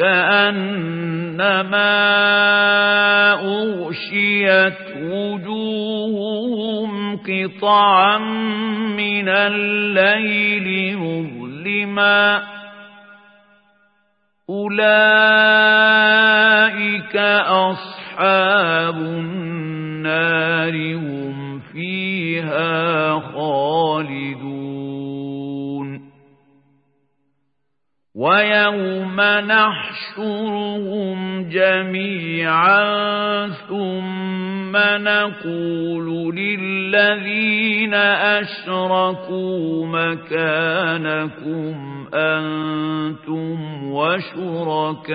كأنما أغشيت وجوههم قطعا من الليل مظلما. أولئك أصحاب النار. ويوم نحشرهم جميعا ثم نقول للذين أشركوا مكانكم أنتم وشركاؤكم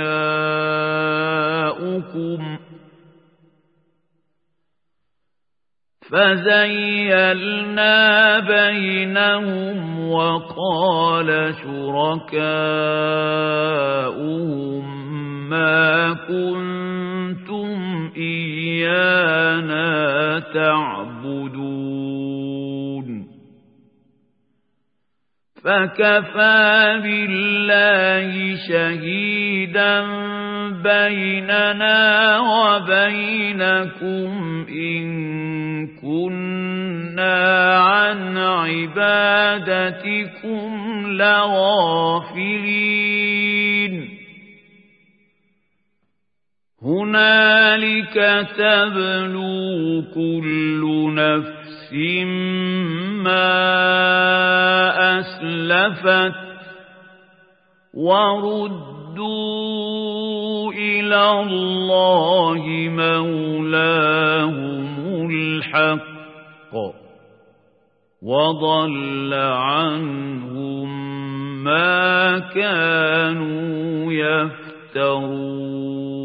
فزيلنا بينهم وقال شركاؤهم ما كنتم إيانا تعبدون فكفى بالله شهيدا بيننا وبينكم إن كنا عن عبادتكم لغافلين هنالك تبلو كل نفس ما أسلفت وردوا إلى الله مولاهم الحق وضل عنهم ما كانوا يفترون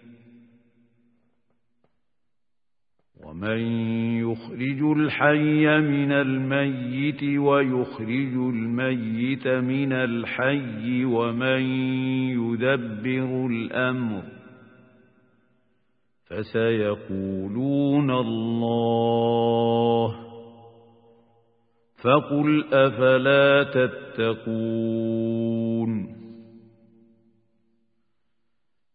ومن يخرج الحي من الميت ويخرج الميت من الحي ومن يدبر الأمر فسيقولون الله فقل أفلا تتقون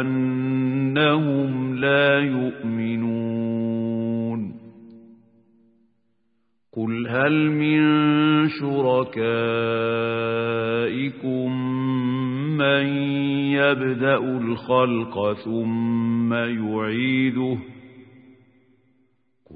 أنهم لا يؤمنون قل هل من شركائكم من يبدأ الخلق ثم يعيده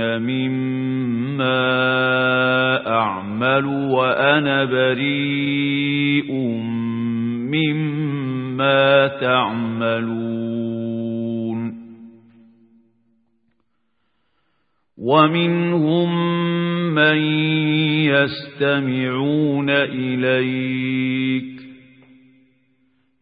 مما أعمل وأنا بريء مما تعملون ومنهم من يستمعون إليك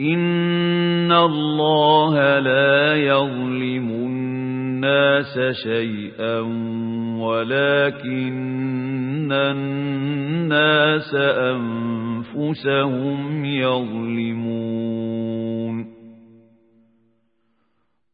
إن الله لا يظلم الناس شيئا ولكن الناس أنفسهم يظلمون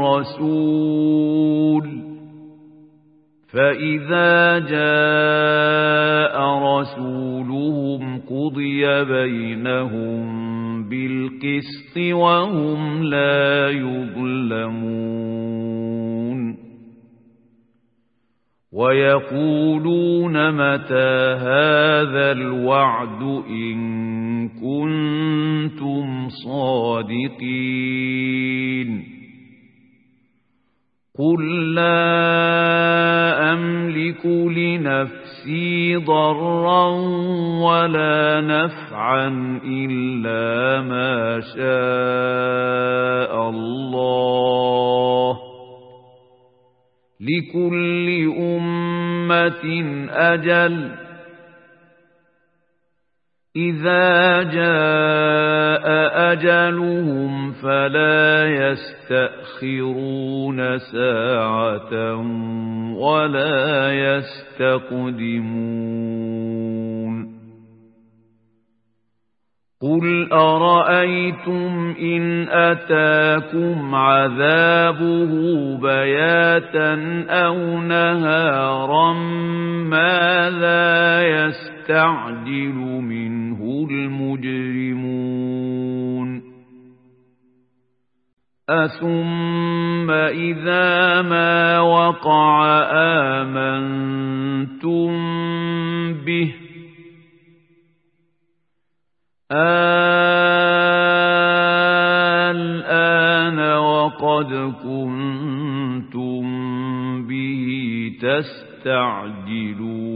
رَسُولٌ فَإِذَا جَاءَ رَسُولُهُمْ قُضِيَ بَيْنَهُم بِالْقِسْطِ وَهُمْ لَا يُظْلَمُونَ وَيَقُولُونَ مَتَى هَذَا الْوَعْدُ إِن كُنتُمْ صَادِقِينَ قُل لَّا أَمْلِكُ لِنَفْسِي ضَرًّا وَلَا نَفْعًا إِلَّا مَا شَاءَ اللَّهُ لِكُلِّ أُمَّةٍ أَجَلٌ إِذَا جَاءَ أَجَلُهُمْ فَلَا يَسْتَأْخِرُونَ سَاعَةً وَلَا يَسْتَقْدِمُونَ. قُلْ أَرَأَيْتُمْ إِنْ أَتَاكُمْ عَذَابُهُ بَيَاتًا أَوْ نَهَارًا مَاذَا يَسْتَعْجِلُ مِنْهُ الْمُجْرِمُونَ. أَثُمَّ إِذَا مَا وَقَعَ آمَنْتُمْ بِهِ الآن وقد كنتم به تستعجلون.